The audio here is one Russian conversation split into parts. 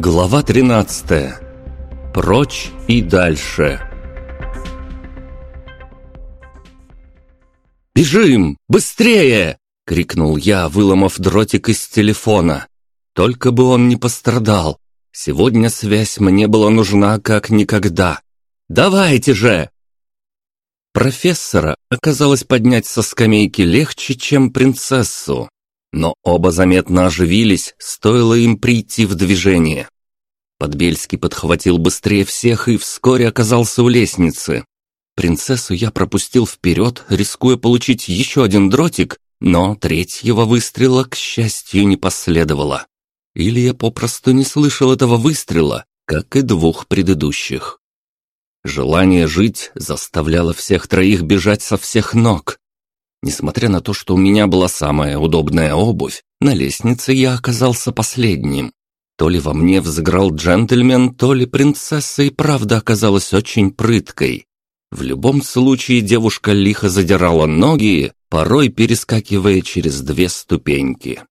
Глава 13. Прочь и дальше. «Бежим! Быстрее!» — крикнул я, выломав дротик из телефона. Только бы он не пострадал. Сегодня связь мне была нужна как никогда. «Давайте же!» Профессора оказалось поднять со скамейки легче, чем принцессу. Но оба заметно оживились, стоило им прийти в движение. Подбельский подхватил быстрее всех и вскоре оказался у лестницы. Принцессу я пропустил вперед, рискуя получить еще один дротик, но третьего выстрела, к счастью, не последовало. Или я попросту не слышал этого выстрела, как и двух предыдущих. Желание жить заставляло всех троих бежать со всех ног, Несмотря на то, что у меня была самая удобная обувь, на лестнице я оказался последним. То ли во мне взыграл джентльмен, то ли принцесса и правда оказалась очень прыткой. В любом случае девушка лихо задирала ноги, порой перескакивая через две ступеньки.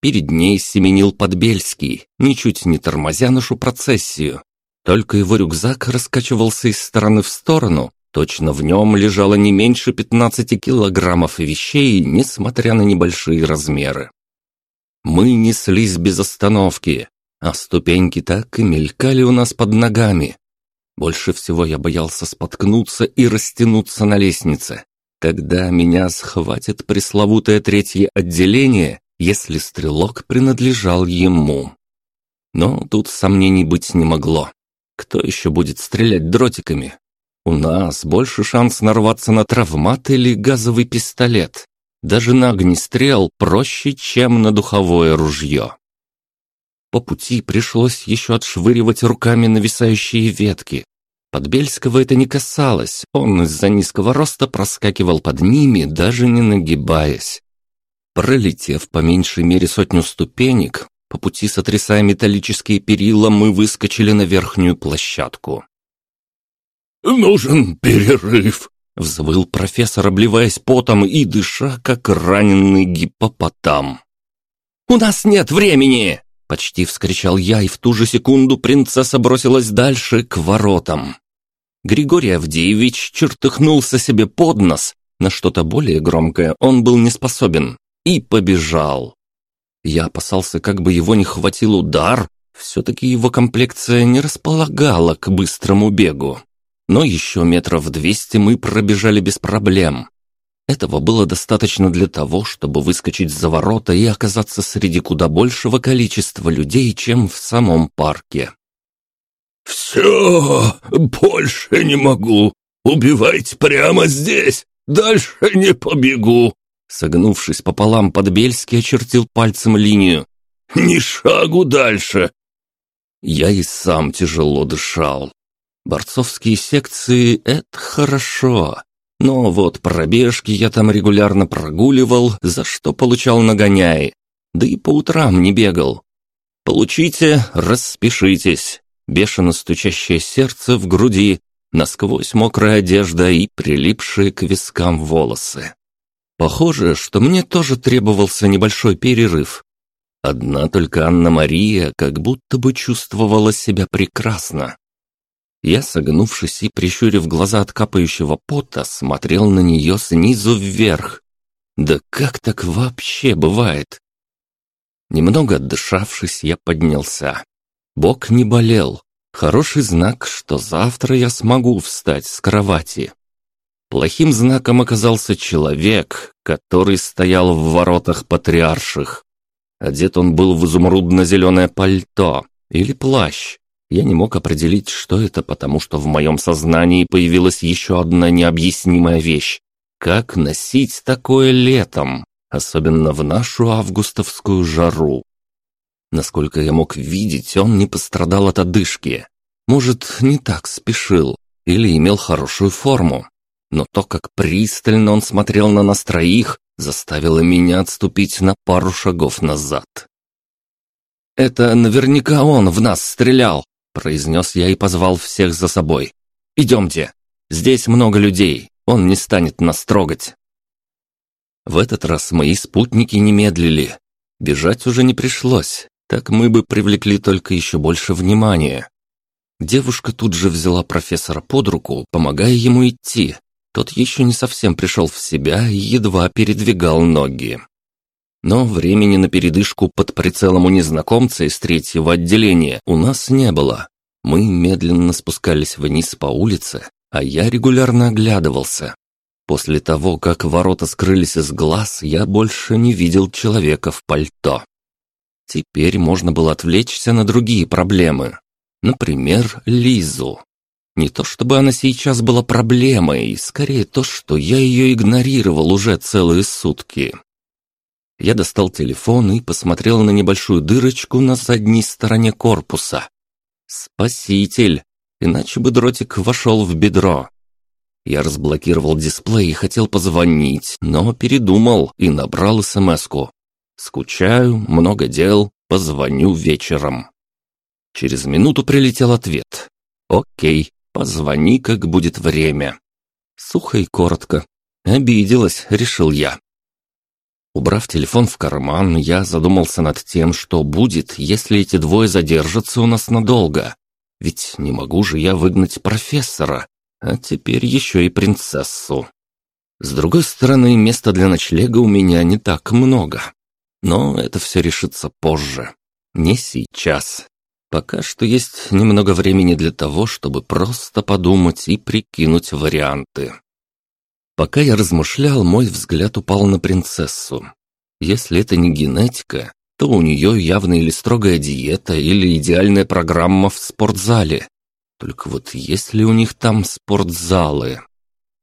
Перед ней семенил Подбельский, ничуть не тормозя нашу процессию. Только его рюкзак раскачивался из стороны в сторону, Точно в нем лежало не меньше 15 килограммов вещей, несмотря на небольшие размеры. Мы неслись без остановки, а ступеньки так и мелькали у нас под ногами. Больше всего я боялся споткнуться и растянуться на лестнице. Когда меня схватит пресловутое третье отделение, если стрелок принадлежал ему. Но тут сомнений быть не могло. Кто еще будет стрелять дротиками? У нас больше шанс нарваться на травмат или газовый пистолет. Даже на огнестрел проще, чем на духовое ружье. По пути пришлось еще отшвыривать руками нависающие ветки. Подбельского это не касалось, он из-за низкого роста проскакивал под ними, даже не нагибаясь. Пролетев по меньшей мере сотню ступенек, по пути сотрясая металлические перила, мы выскочили на верхнюю площадку. «Нужен перерыв», — взвыл профессор, обливаясь потом и дыша, как раненый гиппопотам. «У нас нет времени!» — почти вскричал я, и в ту же секунду принцесса бросилась дальше, к воротам. Григорий Авдеевич чертыхнулся себе под нос, на что-то более громкое он был не способен, и побежал. Я опасался, как бы его не хватил удар, все-таки его комплекция не располагала к быстрому бегу но еще метров двести мы пробежали без проблем. Этого было достаточно для того, чтобы выскочить за ворота и оказаться среди куда большего количества людей, чем в самом парке. «Все, больше не могу. Убивайте прямо здесь. Дальше не побегу». Согнувшись пополам, Подбельский очертил пальцем линию. «Ни шагу дальше!» Я и сам тяжело дышал. Борцовские секции — это хорошо. Но вот пробежки я там регулярно прогуливал, за что получал нагоняй. Да и по утрам не бегал. Получите, распишитесь. Бешено стучащее сердце в груди, насквозь мокрая одежда и прилипшие к вискам волосы. Похоже, что мне тоже требовался небольшой перерыв. Одна только Анна-Мария как будто бы чувствовала себя прекрасно. Я, согнувшись и прищурив глаза от капающего пота, смотрел на нее снизу вверх. Да как так вообще бывает? Немного отдышавшись, я поднялся. Бок не болел. Хороший знак, что завтра я смогу встать с кровати. Плохим знаком оказался человек, который стоял в воротах патриарших. Одет он был в изумрудно-зеленое пальто или плащ, я не мог определить, что это, потому что в моем сознании появилась еще одна необъяснимая вещь. Как носить такое летом, особенно в нашу августовскую жару? Насколько я мог видеть, он не пострадал от одышки. Может, не так спешил или имел хорошую форму. Но то, как пристально он смотрел на нас троих, заставило меня отступить на пару шагов назад. «Это наверняка он в нас стрелял», произнес я и позвал всех за собой. «Идемте. Здесь много людей. Он не станет нас трогать». В этот раз мои спутники не медлили. Бежать уже не пришлось. Так мы бы привлекли только еще больше внимания. Девушка тут же взяла профессора под руку, помогая ему идти. Тот еще не совсем пришел в себя и едва передвигал ноги. Но времени на передышку под прицелом у незнакомца из третьего отделения у нас не было. Мы медленно спускались вниз по улице, а я регулярно оглядывался. После того, как ворота скрылись из глаз, я больше не видел человека в пальто. Теперь можно было отвлечься на другие проблемы. Например, Лизу. Не то чтобы она сейчас была проблемой, скорее то, что я ее игнорировал уже целые сутки. Я достал телефон и посмотрел на небольшую дырочку на задней стороне корпуса. Спаситель, иначе бы дротик вошел в бедро. Я разблокировал дисплей и хотел позвонить, но передумал и набрал смс-ку. «Скучаю, много дел, позвоню вечером». Через минуту прилетел ответ. «Окей, позвони, как будет время». Сухо и коротко. «Обиделась», — решил я. Убрав телефон в карман, я задумался над тем, что будет, если эти двое задержатся у нас надолго. Ведь не могу же я выгнать профессора, а теперь еще и принцессу. С другой стороны, места для ночлега у меня не так много. Но это все решится позже. Не сейчас. Пока что есть немного времени для того, чтобы просто подумать и прикинуть варианты. Пока я размышлял, мой взгляд упал на принцессу. Если это не генетика, то у нее явно или строгая диета, или идеальная программа в спортзале. Только вот есть ли у них там спортзалы?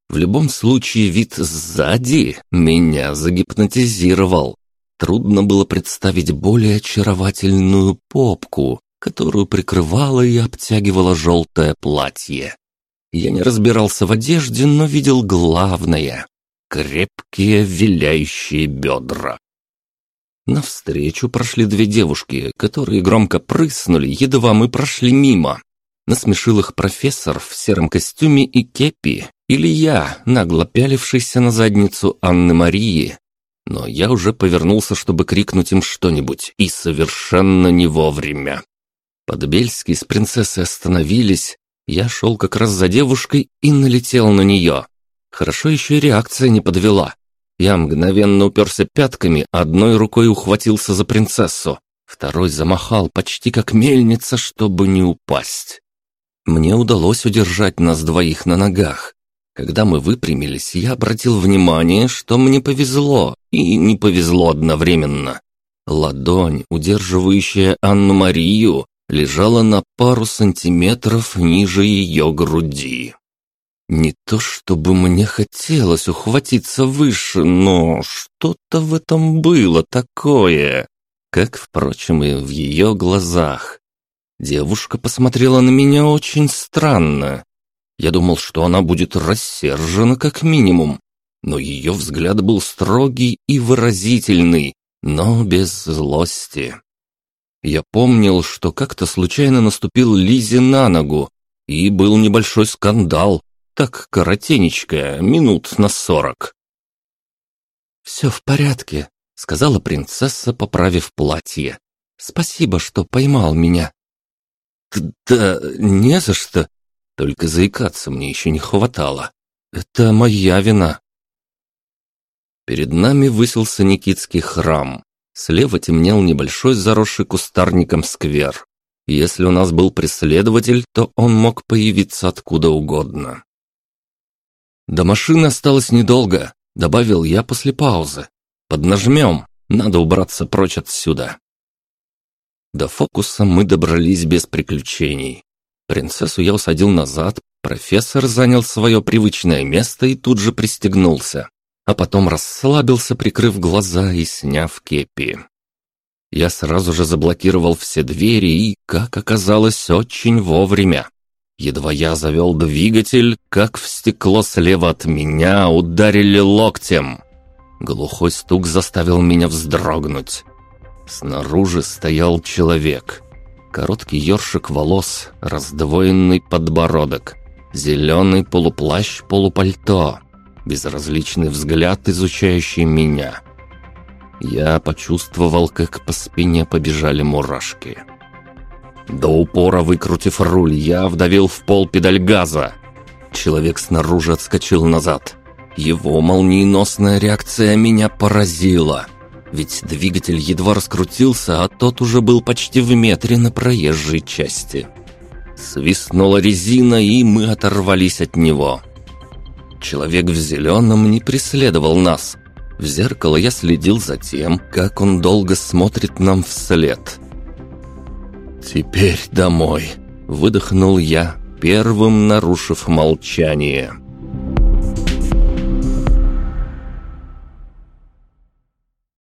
В любом случае, вид сзади меня загипнотизировал. Трудно было представить более очаровательную попку, которую прикрывало и обтягивало желтое платье. Я не разбирался в одежде, но видел главное — крепкие виляющие бедра. Навстречу прошли две девушки, которые громко прыснули, едва мы прошли мимо. Насмешил их профессор в сером костюме и кепи, или я, нагло пялившийся на задницу Анны Марии. Но я уже повернулся, чтобы крикнуть им что-нибудь, и совершенно не вовремя. Подбельский с принцессой остановились, я шел как раз за девушкой и налетел на нее. Хорошо еще и реакция не подвела. Я мгновенно уперся пятками, одной рукой ухватился за принцессу, второй замахал почти как мельница, чтобы не упасть. Мне удалось удержать нас двоих на ногах. Когда мы выпрямились, я обратил внимание, что мне повезло и не повезло одновременно. Ладонь, удерживающая Анну-Марию, лежала на пару сантиметров ниже ее груди. Не то чтобы мне хотелось ухватиться выше, но что-то в этом было такое, как, впрочем, и в ее глазах. Девушка посмотрела на меня очень странно. Я думал, что она будет рассержена как минимум, но ее взгляд был строгий и выразительный, но без злости. Я помнил, что как-то случайно наступил Лизе на ногу, и был небольшой скандал, так коротенечко, минут на сорок. «Все в порядке», — сказала принцесса, поправив платье. «Спасибо, что поймал меня». «Да не за что. Только заикаться мне еще не хватало. Это моя вина». Перед нами высился Никитский храм. Слева темнел небольшой заросший кустарником сквер. Если у нас был преследователь, то он мог появиться откуда угодно. «До машины осталось недолго», — добавил я после паузы. «Поднажмем, надо убраться прочь отсюда». До фокуса мы добрались без приключений. Принцессу я усадил назад, профессор занял свое привычное место и тут же пристегнулся а потом расслабился, прикрыв глаза и сняв кепи. Я сразу же заблокировал все двери и, как оказалось, очень вовремя. Едва я завел двигатель, как в стекло слева от меня ударили локтем. Глухой стук заставил меня вздрогнуть. Снаружи стоял человек. Короткий ёршик волос, раздвоенный подбородок, зеленый полуплащ, безразличный взгляд, изучающий меня. Я почувствовал, как по спине побежали мурашки. До упора выкрутив руль, я вдавил в пол педаль газа. Человек снаружи отскочил назад. Его молниеносная реакция меня поразила. Ведь двигатель едва раскрутился, а тот уже был почти в метре на проезжей части. Свистнула резина, и мы оторвались от него. Человек в зеленом не преследовал нас. В зеркало я следил за тем, как он долго смотрит нам вслед. «Теперь домой», — выдохнул я, первым нарушив молчание.